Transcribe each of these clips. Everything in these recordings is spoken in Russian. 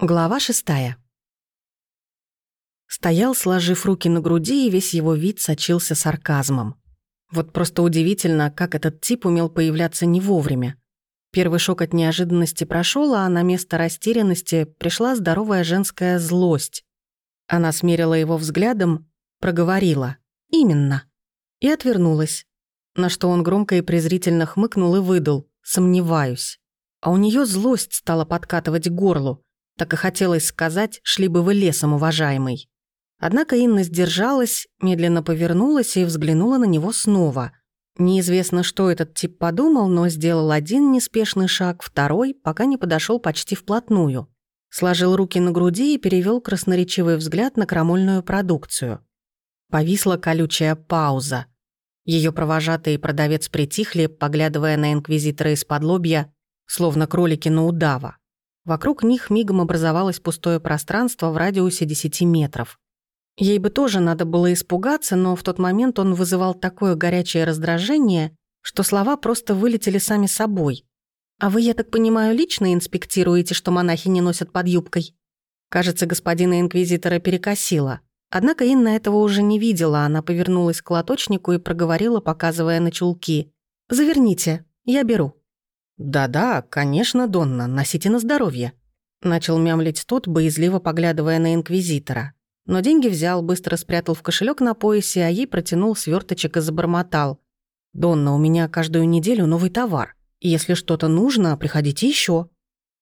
Глава шестая. Стоял, сложив руки на груди, и весь его вид сочился сарказмом. Вот просто удивительно, как этот тип умел появляться не вовремя. Первый шок от неожиданности прошел, а на место растерянности пришла здоровая женская злость. Она смерила его взглядом, проговорила «Именно» и отвернулась, на что он громко и презрительно хмыкнул и выдал «Сомневаюсь». А у нее злость стала подкатывать к горлу – так и хотелось сказать, шли бы вы лесом, уважаемый. Однако Инна сдержалась, медленно повернулась и взглянула на него снова. Неизвестно, что этот тип подумал, но сделал один неспешный шаг, второй, пока не подошел почти вплотную. Сложил руки на груди и перевел красноречивый взгляд на крамольную продукцию. Повисла колючая пауза. Ее провожатый и продавец притихли, поглядывая на инквизитора из-под лобья, словно кролики на удава. Вокруг них мигом образовалось пустое пространство в радиусе 10 метров. Ей бы тоже надо было испугаться, но в тот момент он вызывал такое горячее раздражение, что слова просто вылетели сами собой. «А вы, я так понимаю, лично инспектируете, что монахи не носят под юбкой?» Кажется, господина инквизитора перекосила. Однако Инна этого уже не видела, она повернулась к лоточнику и проговорила, показывая на чулки. «Заверните, я беру». «Да-да, конечно, Донна, носите на здоровье», — начал мямлить тот, боязливо поглядывая на инквизитора. Но деньги взял, быстро спрятал в кошелек на поясе, а ей протянул сверточек и забормотал. «Донна, у меня каждую неделю новый товар. Если что-то нужно, приходите еще.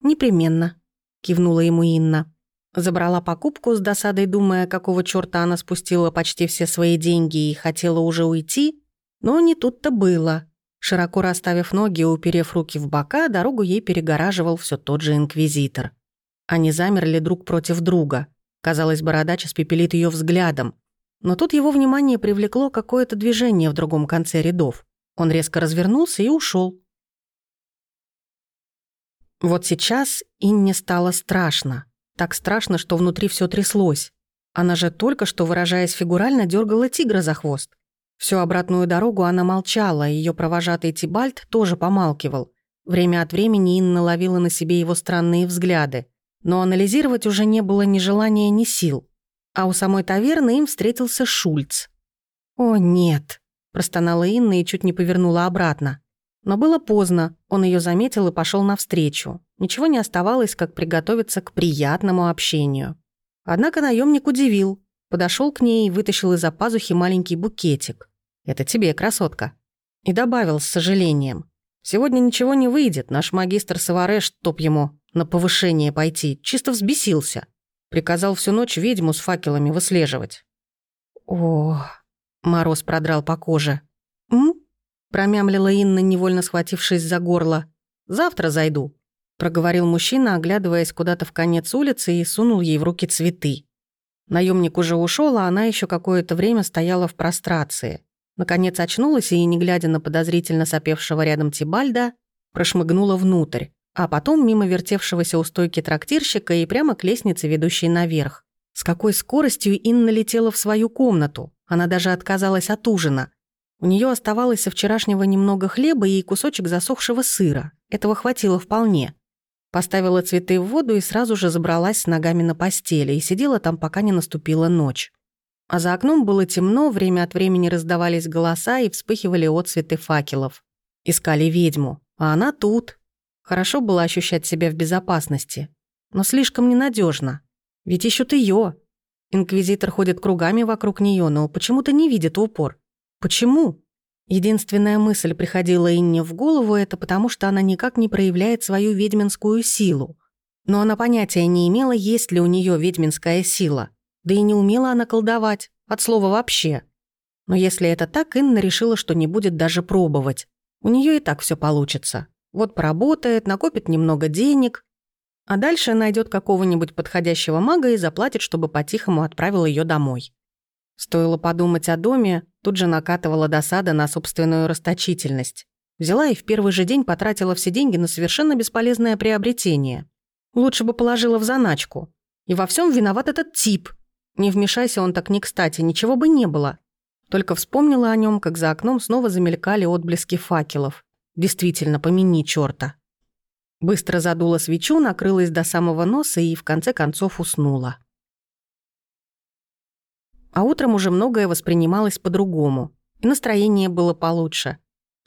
«Непременно», — кивнула ему Инна. Забрала покупку с досадой, думая, какого чёрта она спустила почти все свои деньги и хотела уже уйти, но не тут-то было. Широко расставив ноги и уперев руки в бока, дорогу ей перегораживал все тот же инквизитор. Они замерли друг против друга. Казалось, бородач испепелит ее взглядом. Но тут его внимание привлекло какое-то движение в другом конце рядов. Он резко развернулся и ушел. Вот сейчас Инне стало страшно. Так страшно, что внутри все тряслось. Она же только что, выражаясь фигурально, дергала тигра за хвост. Всю обратную дорогу она молчала, ее провожатый Тибальт тоже помалкивал. Время от времени Инна ловила на себе его странные взгляды. Но анализировать уже не было ни желания, ни сил. А у самой таверны им встретился Шульц. «О, нет!» – простонала Инна и чуть не повернула обратно. Но было поздно, он ее заметил и пошел навстречу. Ничего не оставалось, как приготовиться к приятному общению. Однако наемник удивил. Подошел к ней и вытащил из-за пазухи маленький букетик. «Это тебе, красотка». И добавил с сожалением. «Сегодня ничего не выйдет. Наш магистр Савареш, топ ему, на повышение пойти, чисто взбесился. Приказал всю ночь ведьму с факелами выслеживать». «О...» — мороз продрал по коже. «М?» — промямлила Инна, невольно схватившись за горло. «Завтра зайду», — проговорил мужчина, оглядываясь куда-то в конец улицы и сунул ей в руки цветы. Наемник уже ушел, а она еще какое-то время стояла в прострации. Наконец очнулась и, не глядя на подозрительно сопевшего рядом Тибальда, прошмыгнула внутрь, а потом мимо вертевшегося у стойки трактирщика и прямо к лестнице, ведущей наверх. С какой скоростью Инна летела в свою комнату. Она даже отказалась от ужина. У нее оставалось со вчерашнего немного хлеба и кусочек засохшего сыра. Этого хватило вполне. Поставила цветы в воду и сразу же забралась с ногами на постели и сидела там, пока не наступила ночь. А за окном было темно, время от времени раздавались голоса и вспыхивали отцветы факелов. Искали ведьму, а она тут. Хорошо было ощущать себя в безопасности, но слишком ненадежно. Ведь ищут ее. Инквизитор ходит кругами вокруг нее, но почему-то не видит упор. Почему? Единственная мысль приходила Инне в голову это потому, что она никак не проявляет свою ведьминскую силу. Но она понятия не имела, есть ли у нее ведьминская сила. Да и не умела она колдовать, от слова вообще. Но если это так, Инна решила, что не будет даже пробовать. У нее и так все получится. Вот поработает, накопит немного денег, а дальше найдет какого-нибудь подходящего мага и заплатит, чтобы по-тихому отправил ее домой. Стоило подумать о доме, тут же накатывала досада на собственную расточительность. Взяла и в первый же день потратила все деньги на совершенно бесполезное приобретение. Лучше бы положила в заначку. И во всем виноват этот тип. Не вмешайся он так не кстати, ничего бы не было. Только вспомнила о нем, как за окном снова замелькали отблески факелов. Действительно, помяни чёрта. Быстро задула свечу, накрылась до самого носа и в конце концов уснула. А утром уже многое воспринималось по-другому, и настроение было получше.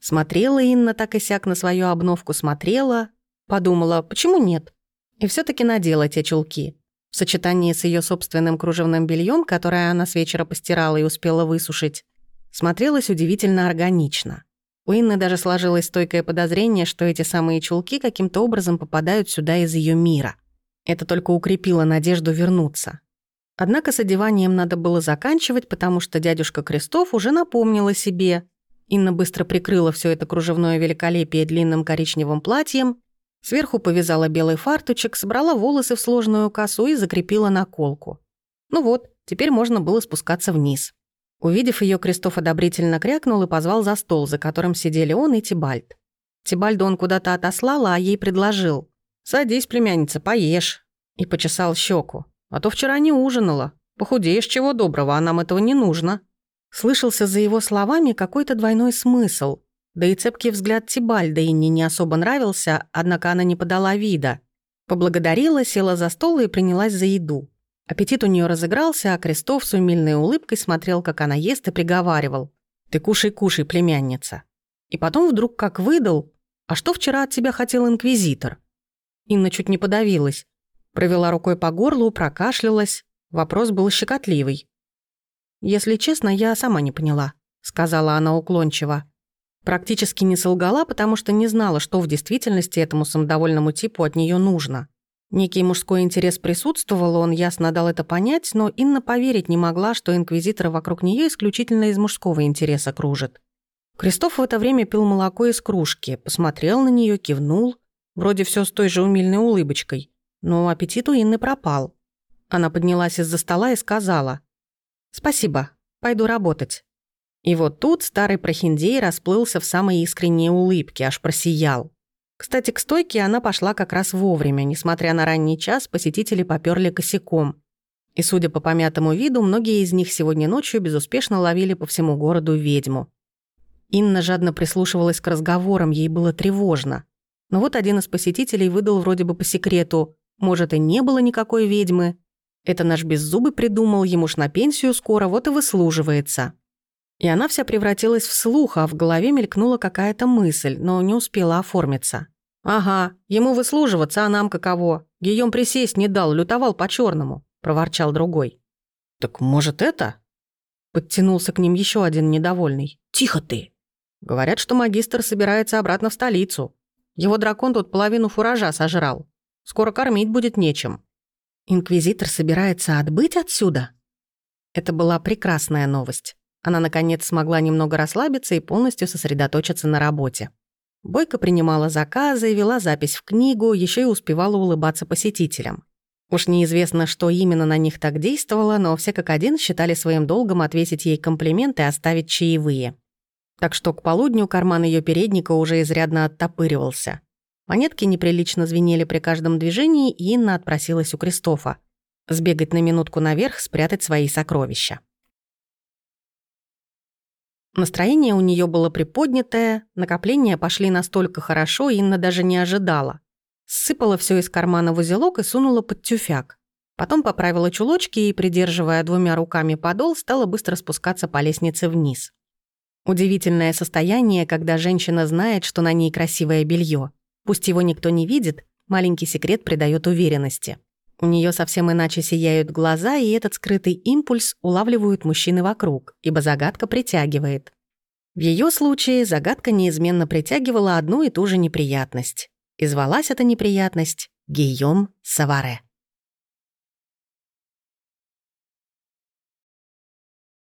Смотрела Инна так и сяк на свою обновку, смотрела, подумала, почему нет? И все таки надела те чулки. В сочетании с ее собственным кружевным бельем, которое она с вечера постирала и успела высушить, смотрелось удивительно органично. У Инны даже сложилось стойкое подозрение, что эти самые чулки каким-то образом попадают сюда из ее мира. Это только укрепило надежду вернуться. Однако с одеванием надо было заканчивать, потому что дядюшка Крестов уже напомнил о себе. Инна быстро прикрыла все это кружевное великолепие длинным коричневым платьем, сверху повязала белый фартучек, собрала волосы в сложную косу и закрепила на колку. Ну вот, теперь можно было спускаться вниз. Увидев ее, Крестов одобрительно крякнул и позвал за стол, за которым сидели он и Тибальд. Тибальду он куда-то отослал, а ей предложил. «Садись, племянница, поешь». И почесал щеку. «А то вчера не ужинала. Похудеешь чего доброго, а нам этого не нужно». Слышался за его словами какой-то двойной смысл. Да и цепкий взгляд Тибальда Инне не особо нравился, однако она не подала вида. Поблагодарила, села за стол и принялась за еду. Аппетит у нее разыгрался, а Крестов с умильной улыбкой смотрел, как она ест, и приговаривал. «Ты кушай, кушай, племянница». И потом вдруг как выдал. «А что вчера от тебя хотел инквизитор?» Инна чуть не подавилась. Провела рукой по горлу, прокашлялась. Вопрос был щекотливый. «Если честно, я сама не поняла», — сказала она уклончиво. Практически не солгала, потому что не знала, что в действительности этому самодовольному типу от нее нужно. Некий мужской интерес присутствовал, он ясно дал это понять, но Инна поверить не могла, что инквизитор вокруг нее исключительно из мужского интереса кружит. Крестов в это время пил молоко из кружки, посмотрел на нее, кивнул, вроде все с той же умильной улыбочкой, но аппетит у Инны пропал. Она поднялась из-за стола и сказала «Спасибо, пойду работать». И вот тут старый прохиндей расплылся в самой искренней улыбке, аж просиял. Кстати, к стойке она пошла как раз вовремя. Несмотря на ранний час, посетители попёрли косяком. И, судя по помятому виду, многие из них сегодня ночью безуспешно ловили по всему городу ведьму. Инна жадно прислушивалась к разговорам, ей было тревожно. Но вот один из посетителей выдал вроде бы по секрету, может, и не было никакой ведьмы. Это наш беззубый придумал, ему ж на пенсию скоро, вот и выслуживается. И она вся превратилась в слух, а в голове мелькнула какая-то мысль, но не успела оформиться. «Ага, ему выслуживаться, а нам каково? Гийом присесть не дал, лютовал по черному проворчал другой. «Так может это?» Подтянулся к ним еще один недовольный. «Тихо ты!» Говорят, что магистр собирается обратно в столицу. Его дракон тут половину фуража сожрал. Скоро кормить будет нечем. Инквизитор собирается отбыть отсюда? Это была прекрасная новость. Она, наконец, смогла немного расслабиться и полностью сосредоточиться на работе. Бойко принимала заказы, вела запись в книгу, еще и успевала улыбаться посетителям. Уж неизвестно, что именно на них так действовало, но все как один считали своим долгом ответить ей комплименты и оставить чаевые. Так что к полудню карман ее передника уже изрядно оттопыривался. Монетки неприлично звенели при каждом движении, и Инна отпросилась у Кристофа. Сбегать на минутку наверх, спрятать свои сокровища. Настроение у нее было приподнятое, накопления пошли настолько хорошо, Инна даже не ожидала. Сыпала все из кармана в узелок и сунула под тюфяк. Потом поправила чулочки и, придерживая двумя руками подол, стала быстро спускаться по лестнице вниз. Удивительное состояние, когда женщина знает, что на ней красивое белье. Пусть его никто не видит, маленький секрет придает уверенности. У нее совсем иначе сияют глаза, и этот скрытый импульс улавливают мужчины вокруг, ибо загадка притягивает. В ее случае загадка неизменно притягивала одну и ту же неприятность. И звалась эта неприятность Гийом Саваре.